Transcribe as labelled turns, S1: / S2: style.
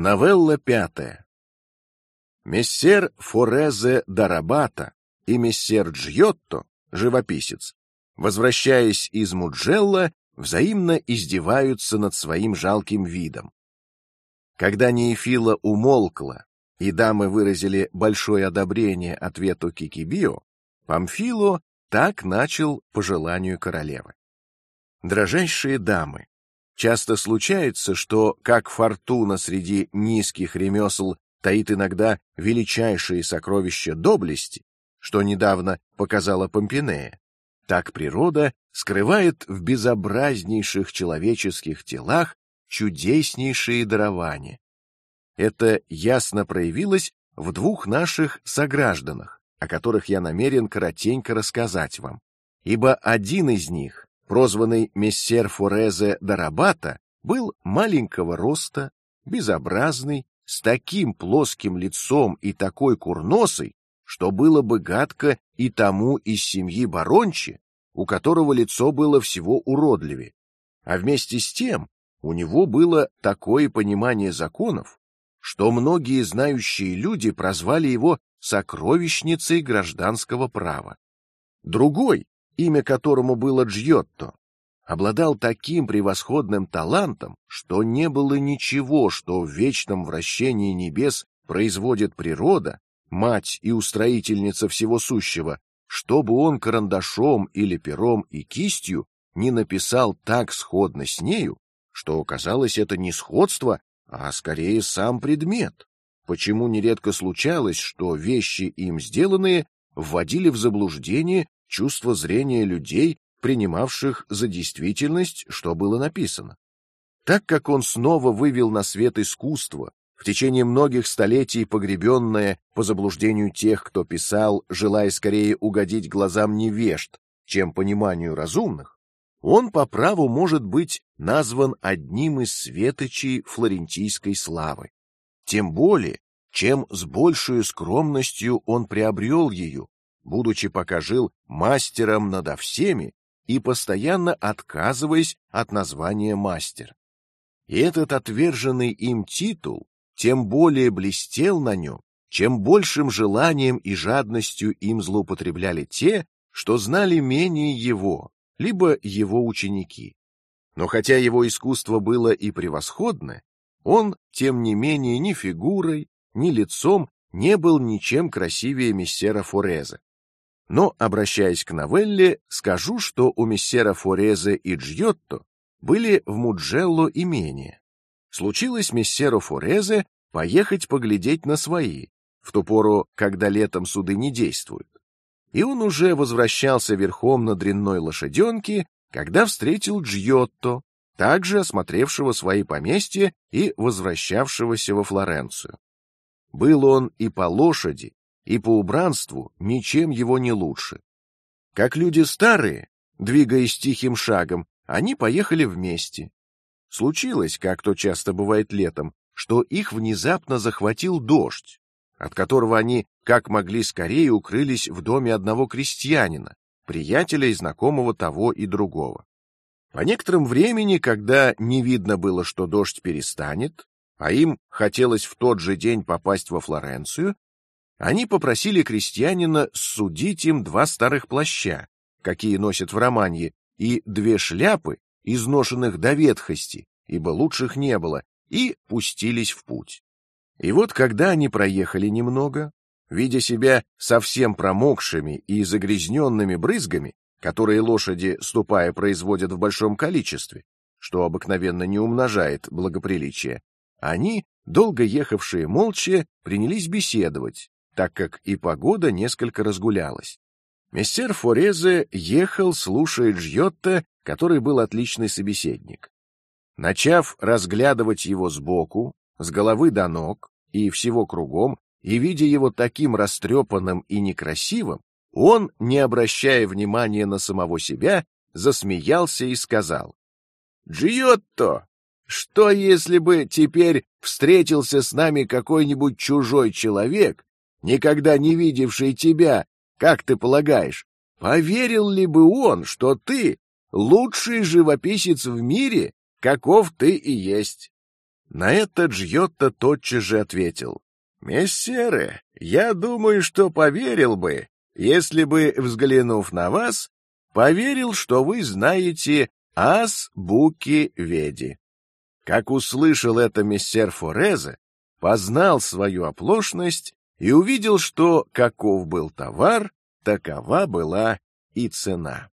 S1: Новелла пятая. Мессер Форезе Дарабата и мессер Джьотто, живописец, возвращаясь из Муджелла, взаимно издеваются над своим жалким видом. Когда Неефила умолкла и дамы выразили большое одобрение ответу Кикибио, Памфило так начал по желанию королевы. Дрожайшие дамы, часто случается, что как фортуна среди низких ремесел таит иногда величайшие сокровища доблести, что недавно показала Помпинея, так природа скрывает в безобразнейших человеческих телах чудеснейшие дарования. Это ясно проявилось в двух наших согражданах, о которых я намерен коротенько рассказать вам, ибо один из них прозванный мессер Форезе Дарабата, был маленького роста, безобразный, с таким плоским лицом и такой курносой, что было бы гадко и тому из семьи Барончи, у которого лицо было всего уродливее, а вместе с тем у него было такое понимание законов, что многие знающие люди прозвали его сокровищницей гражданского права. Другой, имя которому было Джьотто, обладал таким превосходным талантом, что не было ничего, что в вечном вращении небес производит природа, мать и устроительница всего сущего, чтобы он карандашом или пером и кистью не написал так сходно с нею, что казалось это не сходство, а скорее сам предмет. Почему нередко случалось, что вещи им сделанные вводили в заблуждение чувство зрения людей, принимавших за действительность, что было написано. Так как он снова вывел на свет искусство, в течение многих столетий погребенное по заблуждению тех, кто писал, желая скорее угодить глазам невежд, чем пониманию разумных, он по праву может быть назван одним из светочей флорентийской славы. Тем более, чем с большей скромностью он приобрел ее, будучи пока жил мастером надо всеми и постоянно отказываясь от названия мастер. И этот отверженный им титул тем более блестел на нем, чем большим желанием и жадностью им злоупотребляли те, что знали менее его, либо его ученики. Но хотя его искусство было и превосходно, он тем не менее ни фигурой, ни лицом не был ничем красивее мессера Фореза. Но, обращаясь к новелле, скажу, что у мессера Форезе и Джьотто были в Муджелло имения. Случилось мессеру Форезе поехать поглядеть на свои, в ту пору, когда летом суды не действуют. И он уже возвращался верхом на дрянной лошаденке, когда встретил Джьотто, также осмотревшего свои поместья и возвращавшегося во Флоренцию. Был он и по лошади, и по убранству ничем его не лучше. Как люди старые, двигаясь тихим шагом, они поехали вместе. Случилось, как то часто бывает летом, что их внезапно захватил дождь, от которого они, как могли скорее, укрылись в доме одного крестьянина, приятеля и знакомого того и другого. По некоторым времени, когда не видно было, что дождь перестанет, а им хотелось в тот же день попасть во Флоренцию, они попросили крестьянина судить им два старых плаща, какие носят в Романье, и две шляпы, изношенных до ветхости, ибо лучших не было, и пустились в путь. И вот, когда они проехали немного, видя себя совсем промокшими и загрязненными брызгами, которые лошади, ступая, производят в большом количестве, что обыкновенно не умножает благоприличие, они, долго ехавшие молча, принялись беседовать, так как и погода несколько разгулялась. Мессер Форезе ехал, слушая Джьотто, который был отличный собеседник. Начав разглядывать его сбоку, с головы до ног и всего кругом, и видя его таким растрепанным и некрасивым, он, не обращая внимания на самого себя, засмеялся и сказал: "Джиотто, что если бы теперь встретился с нами какой-нибудь чужой человек никогда не видевший тебя, как ты полагаешь, поверил ли бы он, что ты лучший живописец в мире, каков ты и есть? На это Джьотто тотчас же ответил: "Мессеры, я думаю, что поверил бы, если бы, взглянув на вас, поверил, что вы знаете ас буки веди". Как услышал это мессер Форезе, познал свою оплошность и увидел, что каков был товар, такова была и цена.